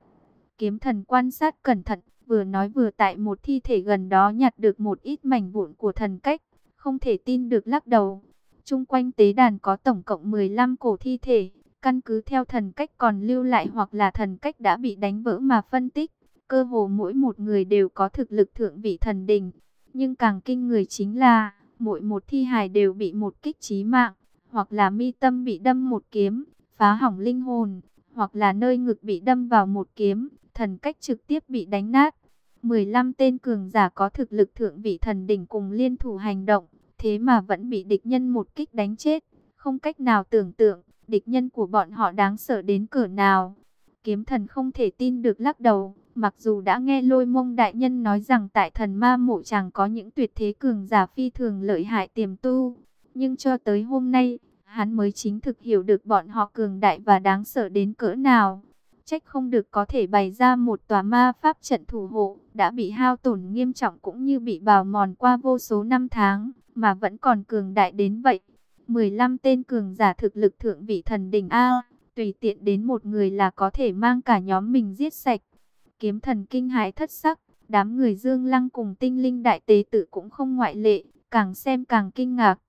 Kiếm thần quan sát cẩn thận, vừa nói vừa tại một thi thể gần đó nhặt được một ít mảnh vụn của thần cách, không thể tin được lắc đầu. Trung quanh tế đàn có tổng cộng 15 cổ thi thể, căn cứ theo thần cách còn lưu lại hoặc là thần cách đã bị đánh vỡ mà phân tích. Cơ hồ mỗi một người đều có thực lực thượng vị thần đình. Nhưng càng kinh người chính là, mỗi một thi hài đều bị một kích chí mạng, hoặc là mi tâm bị đâm một kiếm, phá hỏng linh hồn, hoặc là nơi ngực bị đâm vào một kiếm, thần cách trực tiếp bị đánh nát. 15 tên cường giả có thực lực thượng vị thần đỉnh cùng liên thủ hành động, thế mà vẫn bị địch nhân một kích đánh chết. Không cách nào tưởng tượng, địch nhân của bọn họ đáng sợ đến cỡ nào. Kiếm thần không thể tin được lắc đầu, mặc dù đã nghe lôi mông đại nhân nói rằng tại thần ma mộ chẳng có những tuyệt thế cường giả phi thường lợi hại tiềm tu. Nhưng cho tới hôm nay, hắn mới chính thực hiểu được bọn họ cường đại và đáng sợ đến cỡ nào. Trách không được có thể bày ra một tòa ma pháp trận thủ hộ, đã bị hao tổn nghiêm trọng cũng như bị bào mòn qua vô số năm tháng, mà vẫn còn cường đại đến vậy. 15 tên cường giả thực lực thượng vị thần đỉnh A, tùy tiện đến một người là có thể mang cả nhóm mình giết sạch. Kiếm thần kinh hãi thất sắc, đám người Dương Lăng cùng tinh linh đại tế tử cũng không ngoại lệ, càng xem càng kinh ngạc.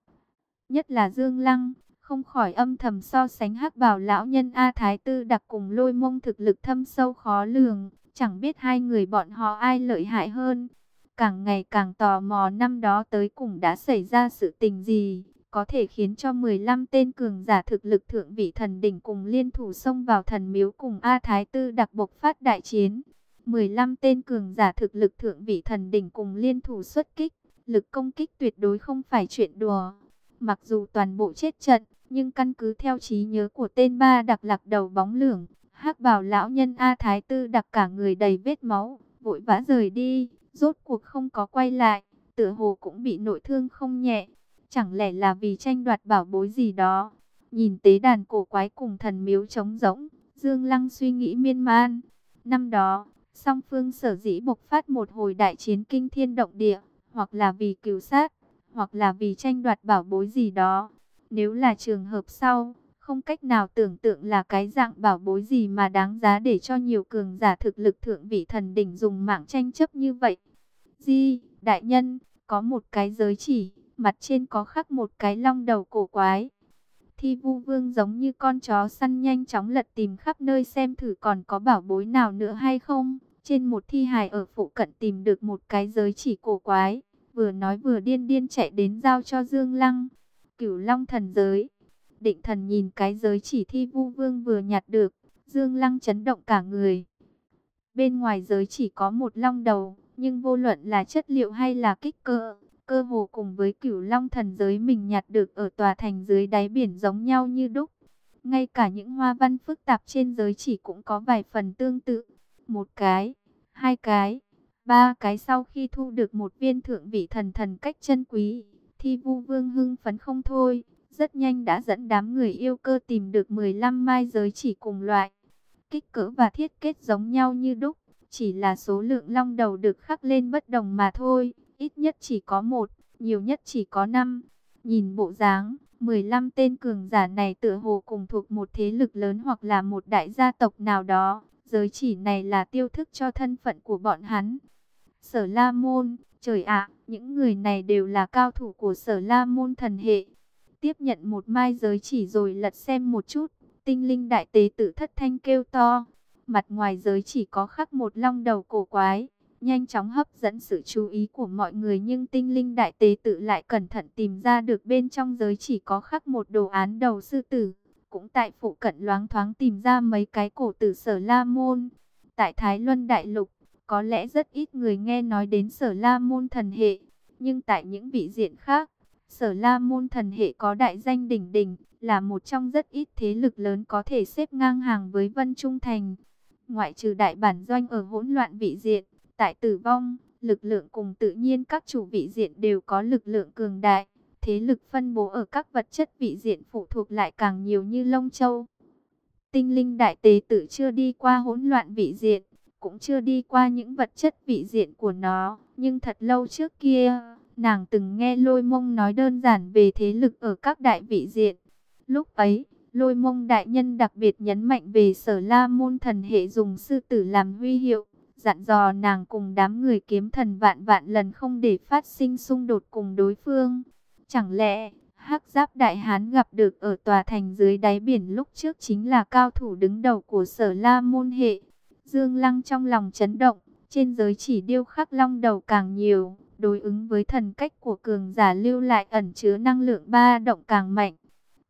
Nhất là Dương Lăng, không khỏi âm thầm so sánh hắc bảo lão nhân A Thái Tư đặc cùng lôi mông thực lực thâm sâu khó lường, chẳng biết hai người bọn họ ai lợi hại hơn. Càng ngày càng tò mò năm đó tới cùng đã xảy ra sự tình gì, có thể khiến cho 15 tên cường giả thực lực thượng vị thần đỉnh cùng liên thủ xông vào thần miếu cùng A Thái Tư đặc bộc phát đại chiến. 15 tên cường giả thực lực thượng vị thần đỉnh cùng liên thủ xuất kích, lực công kích tuyệt đối không phải chuyện đùa. Mặc dù toàn bộ chết trận, nhưng căn cứ theo trí nhớ của tên ba đặc lạc đầu bóng lưỡng, hắc bảo lão nhân A Thái Tư đặc cả người đầy vết máu, vội vã rời đi, rốt cuộc không có quay lại, tựa hồ cũng bị nội thương không nhẹ. Chẳng lẽ là vì tranh đoạt bảo bối gì đó? Nhìn tế đàn cổ quái cùng thần miếu trống rỗng, Dương Lăng suy nghĩ miên man. Năm đó, song phương sở dĩ bộc phát một hồi đại chiến kinh thiên động địa, hoặc là vì cứu sát, hoặc là vì tranh đoạt bảo bối gì đó. Nếu là trường hợp sau, không cách nào tưởng tượng là cái dạng bảo bối gì mà đáng giá để cho nhiều cường giả thực lực thượng vị thần đỉnh dùng mạng tranh chấp như vậy. Di, đại nhân, có một cái giới chỉ, mặt trên có khắc một cái long đầu cổ quái. Thi vu vương giống như con chó săn nhanh chóng lật tìm khắp nơi xem thử còn có bảo bối nào nữa hay không. Trên một thi hài ở phụ cận tìm được một cái giới chỉ cổ quái, vừa nói vừa điên điên chạy đến giao cho Dương Lăng. Cửu Long thần giới. Định thần nhìn cái giới chỉ thi vu vương vừa nhặt được, Dương Lăng chấn động cả người. Bên ngoài giới chỉ có một long đầu, nhưng vô luận là chất liệu hay là kích cỡ, cơ hồ cùng với cửu long thần giới mình nhặt được ở tòa thành dưới đáy biển giống nhau như đúc. Ngay cả những hoa văn phức tạp trên giới chỉ cũng có vài phần tương tự. Một cái, hai cái, ba cái sau khi thu được một viên thượng vị thần thần cách chân quý, Thi vu vương hưng phấn không thôi, rất nhanh đã dẫn đám người yêu cơ tìm được 15 mai giới chỉ cùng loại. Kích cỡ và thiết kết giống nhau như đúc, chỉ là số lượng long đầu được khắc lên bất đồng mà thôi, ít nhất chỉ có một, nhiều nhất chỉ có năm. Nhìn bộ dáng, 15 tên cường giả này tựa hồ cùng thuộc một thế lực lớn hoặc là một đại gia tộc nào đó. Giới chỉ này là tiêu thức cho thân phận của bọn hắn. Sở La Môn, trời ạ, những người này đều là cao thủ của sở la môn thần hệ. Tiếp nhận một mai giới chỉ rồi lật xem một chút. Tinh linh đại tế tử thất thanh kêu to. Mặt ngoài giới chỉ có khắc một long đầu cổ quái. Nhanh chóng hấp dẫn sự chú ý của mọi người nhưng tinh linh đại tế tự lại cẩn thận tìm ra được bên trong giới chỉ có khắc một đồ án đầu sư tử. Cũng tại phụ cận loáng thoáng tìm ra mấy cái cổ tử sở la môn. Tại Thái Luân Đại Lục, có lẽ rất ít người nghe nói đến sở la môn thần hệ, nhưng tại những vị diện khác, sở la môn thần hệ có đại danh đỉnh đỉnh, là một trong rất ít thế lực lớn có thể xếp ngang hàng với Vân Trung Thành. Ngoại trừ đại bản doanh ở hỗn loạn vị diện, tại tử vong, lực lượng cùng tự nhiên các chủ vị diện đều có lực lượng cường đại. thế lực phân bố ở các vật chất vị diện phụ thuộc lại càng nhiều như lông châu. Tinh linh đại tế tử chưa đi qua hỗn loạn vị diện, cũng chưa đi qua những vật chất vị diện của nó, nhưng thật lâu trước kia, nàng từng nghe lôi mông nói đơn giản về thế lực ở các đại vị diện. Lúc ấy, lôi mông đại nhân đặc biệt nhấn mạnh về sở la môn thần hệ dùng sư tử làm huy hiệu, dặn dò nàng cùng đám người kiếm thần vạn vạn lần không để phát sinh xung đột cùng đối phương. Chẳng lẽ, hắc giáp đại hán gặp được ở tòa thành dưới đáy biển lúc trước chính là cao thủ đứng đầu của sở la môn hệ. Dương Lăng trong lòng chấn động, trên giới chỉ điêu khắc long đầu càng nhiều, đối ứng với thần cách của cường giả lưu lại ẩn chứa năng lượng ba động càng mạnh.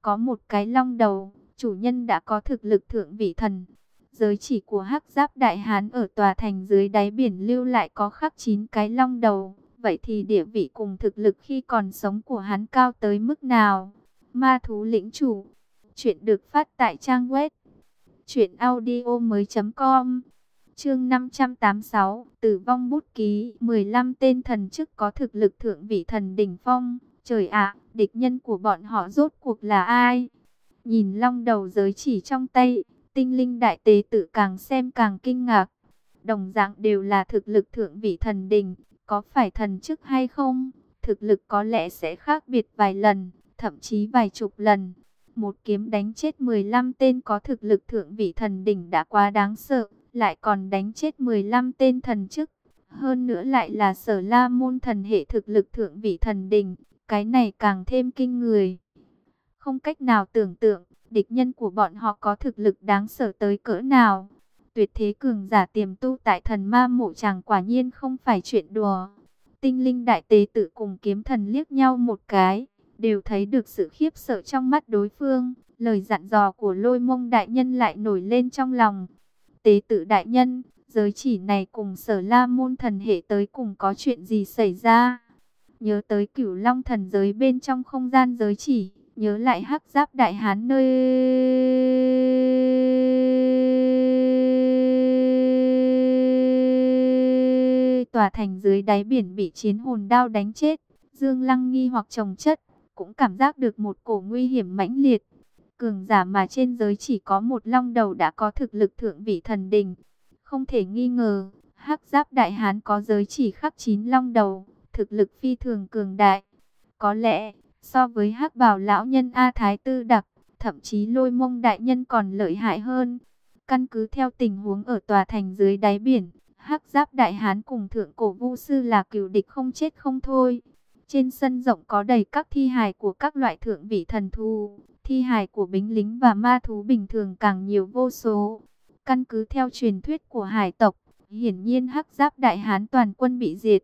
Có một cái long đầu, chủ nhân đã có thực lực thượng vị thần. Giới chỉ của hắc giáp đại hán ở tòa thành dưới đáy biển lưu lại có khắc chín cái long đầu. Vậy thì địa vị cùng thực lực khi còn sống của hắn cao tới mức nào? Ma thú lĩnh chủ. Chuyện được phát tại trang web. Chuyện audio mới.com Chương 586, Tử vong bút ký, 15 tên thần chức có thực lực thượng vị thần đỉnh phong. Trời ạ, địch nhân của bọn họ rốt cuộc là ai? Nhìn long đầu giới chỉ trong tay, tinh linh đại tế tự càng xem càng kinh ngạc. Đồng dạng đều là thực lực thượng vị thần đỉnh, có phải thần chức hay không? Thực lực có lẽ sẽ khác biệt vài lần, thậm chí vài chục lần. Một kiếm đánh chết 15 tên có thực lực thượng vị thần đỉnh đã quá đáng sợ lại còn đánh chết 15 tên thần chức. Hơn nữa lại là sở la môn thần hệ thực lực thượng vị thần đỉnh, cái này càng thêm kinh người. Không cách nào tưởng tượng, địch nhân của bọn họ có thực lực đáng sợ tới cỡ nào. Tuyệt thế cường giả tiềm tu tại thần ma mộ chàng quả nhiên không phải chuyện đùa. Tinh linh đại tế tự cùng kiếm thần liếc nhau một cái, đều thấy được sự khiếp sợ trong mắt đối phương. Lời dặn dò của lôi mông đại nhân lại nổi lên trong lòng, Tế tự đại nhân, giới chỉ này cùng sở la môn thần hệ tới cùng có chuyện gì xảy ra? Nhớ tới cửu long thần giới bên trong không gian giới chỉ, nhớ lại hắc giáp đại hán nơi... Tòa thành dưới đáy biển bị chiến hồn đao đánh chết, Dương Lăng nghi hoặc trồng chất, cũng cảm giác được một cổ nguy hiểm mãnh liệt cường giả mà trên giới chỉ có một long đầu đã có thực lực thượng vị thần đình. Không thể nghi ngờ, hắc giáp đại hán có giới chỉ khắc chín long đầu, thực lực phi thường cường đại. Có lẽ, so với hắc bảo lão nhân A Thái Tư Đặc, thậm chí lôi mông đại nhân còn lợi hại hơn. Căn cứ theo tình huống ở tòa thành dưới đáy biển, hắc giáp đại hán cùng thượng cổ vu sư là cựu địch không chết không thôi. Trên sân rộng có đầy các thi hài của các loại thượng vị thần thu thi hài của bính lính và ma thú bình thường càng nhiều vô số. Căn cứ theo truyền thuyết của hải tộc, hiển nhiên hắc giáp đại hán toàn quân bị diệt.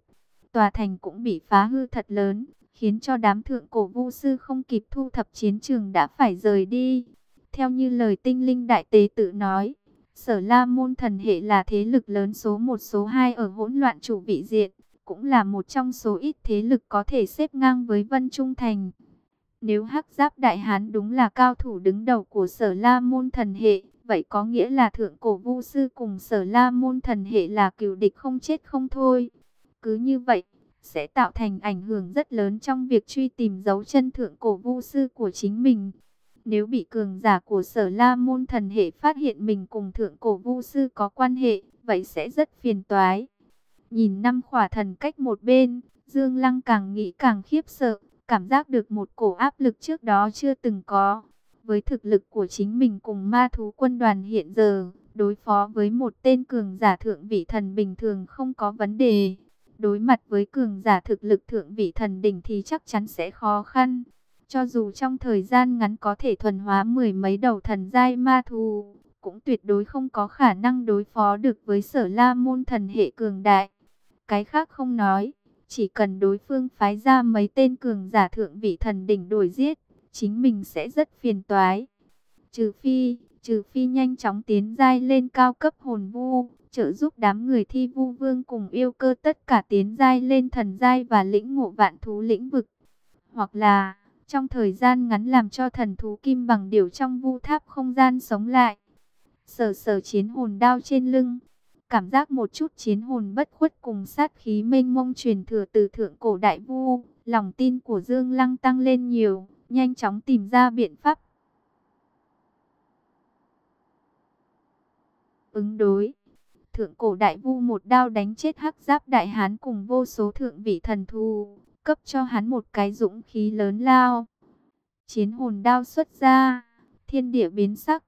Tòa thành cũng bị phá hư thật lớn, khiến cho đám thượng cổ vu sư không kịp thu thập chiến trường đã phải rời đi. Theo như lời tinh linh đại tế tự nói, sở la môn thần hệ là thế lực lớn số 1 số 2 ở hỗn loạn chủ vị diện, cũng là một trong số ít thế lực có thể xếp ngang với Vân Trung Thành. Nếu hắc giáp đại hán đúng là cao thủ đứng đầu của sở la môn thần hệ, vậy có nghĩa là thượng cổ vu sư cùng sở la môn thần hệ là cựu địch không chết không thôi. Cứ như vậy, sẽ tạo thành ảnh hưởng rất lớn trong việc truy tìm dấu chân thượng cổ vu sư của chính mình. Nếu bị cường giả của sở la môn thần hệ phát hiện mình cùng thượng cổ vu sư có quan hệ, vậy sẽ rất phiền toái. Nhìn năm khỏa thần cách một bên, Dương Lăng càng nghĩ càng khiếp sợ, cảm giác được một cổ áp lực trước đó chưa từng có. Với thực lực của chính mình cùng ma thú quân đoàn hiện giờ, đối phó với một tên cường giả thượng vị thần bình thường không có vấn đề. Đối mặt với cường giả thực lực thượng vị thần đỉnh thì chắc chắn sẽ khó khăn. Cho dù trong thời gian ngắn có thể thuần hóa mười mấy đầu thần giai ma thù, cũng tuyệt đối không có khả năng đối phó được với sở la môn thần hệ cường đại. Cái khác không nói, chỉ cần đối phương phái ra mấy tên cường giả thượng vị thần đỉnh đuổi giết, chính mình sẽ rất phiền toái. Trừ phi, trừ phi nhanh chóng tiến giai lên cao cấp hồn vu, trợ giúp đám người thi vu vương cùng yêu cơ tất cả tiến giai lên thần giai và lĩnh ngộ vạn thú lĩnh vực. Hoặc là, trong thời gian ngắn làm cho thần thú kim bằng điều trong vu tháp không gian sống lại. Sở sở chiến hồn đao trên lưng, Cảm giác một chút chiến hồn bất khuất cùng sát khí mênh mông truyền thừa từ thượng cổ đại vu, Lòng tin của Dương Lăng tăng lên nhiều, nhanh chóng tìm ra biện pháp. Ứng đối Thượng cổ đại vu một đao đánh chết hắc giáp đại hán cùng vô số thượng vị thần thù, cấp cho hắn một cái dũng khí lớn lao. Chiến hồn đao xuất ra, thiên địa biến sắc.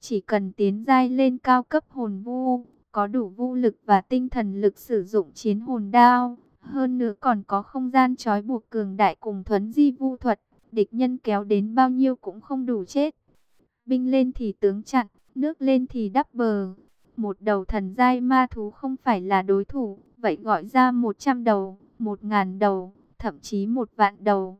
Chỉ cần tiến giai lên cao cấp hồn vu, có đủ vu lực và tinh thần lực sử dụng chiến hồn đao. Hơn nữa còn có không gian trói buộc cường đại cùng thuấn di vu thuật, địch nhân kéo đến bao nhiêu cũng không đủ chết. Binh lên thì tướng chặn, nước lên thì đắp bờ. Một đầu thần giai ma thú không phải là đối thủ, vậy gọi ra 100 đầu, 1000 đầu, thậm chí một vạn đầu.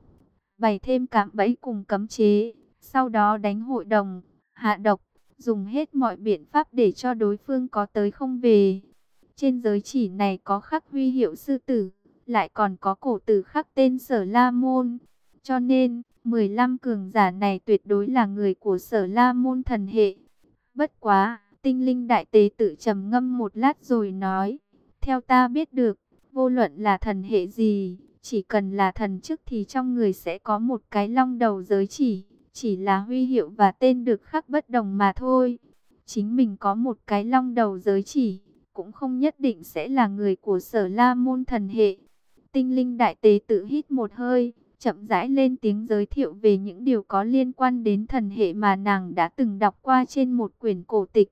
Bày thêm cạm bẫy cùng cấm chế, sau đó đánh hội đồng, hạ độc, dùng hết mọi biện pháp để cho đối phương có tới không về. Trên giới chỉ này có khắc huy hiệu sư tử, lại còn có cổ tử khắc tên Sở La Môn. Cho nên, 15 cường giả này tuyệt đối là người của Sở La Môn thần hệ. Bất quá, tinh linh đại tế tự trầm ngâm một lát rồi nói, theo ta biết được, vô luận là thần hệ gì, chỉ cần là thần chức thì trong người sẽ có một cái long đầu giới chỉ, chỉ là huy hiệu và tên được khắc bất đồng mà thôi. Chính mình có một cái long đầu giới chỉ, cũng không nhất định sẽ là người của sở la môn thần hệ. Tinh linh đại tế tự hít một hơi, chậm rãi lên tiếng giới thiệu về những điều có liên quan đến thần hệ mà nàng đã từng đọc qua trên một quyển cổ tịch.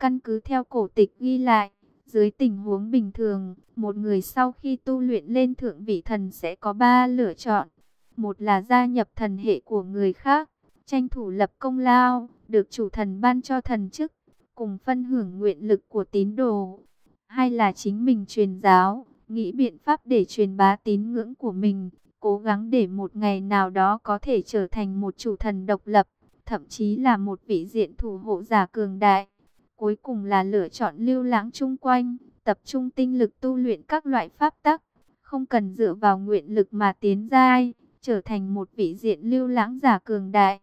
Căn cứ theo cổ tịch ghi lại, dưới tình huống bình thường, một người sau khi tu luyện lên thượng vị thần sẽ có ba lựa chọn. Một là gia nhập thần hệ của người khác, tranh thủ lập công lao, được chủ thần ban cho thần chức, cùng phân hưởng nguyện lực của tín đồ. Hai là chính mình truyền giáo, nghĩ biện pháp để truyền bá tín ngưỡng của mình, cố gắng để một ngày nào đó có thể trở thành một chủ thần độc lập, thậm chí là một vị diện thủ hộ giả cường đại. Cuối cùng là lựa chọn lưu lãng chung quanh, tập trung tinh lực tu luyện các loại pháp tắc, không cần dựa vào nguyện lực mà tiến giai, trở thành một vị diện lưu lãng giả cường đại.